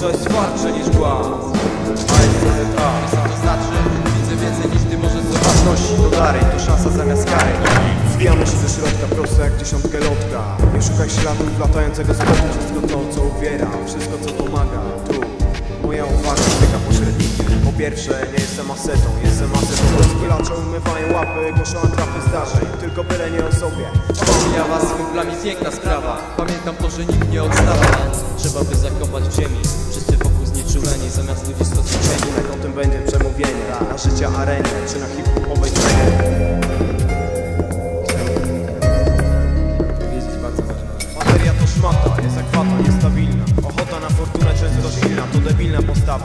coś twardsze niż głaz. Ale niestety tak, co to znaczy? Widzę więcej niż ty może zobaczyć. To dalej, to szansa zamiast kary. Zbijamy się ze środka, prosto jak dziesiątkę lotka. Nie szukaj śladów latającego spotu Wszystko to, co uwiera, wszystko co pomaga. Tu, moja uwaga styka pośrednikiem. Po pierwsze, nie jestem asetą, jestem asetą tarczą umywają łapy Głoszą atrapy zdarzeń, tylko byle nie o sobie. Wspomniała was dla węglami piękna sprawa. Pamiętam to, że nikt nie odstawa Trzeba by zakopać w ziemi. Wszyscy wokół znieczuleni Zamiast ludzi stoczyć cieni Na tak kątem będzie przemówienie. Na życia arenie, czy na hip-hopowej Materia to szmata, jest akwata, niestabilna. Ochota na fortunę często silna, to debilna postawa.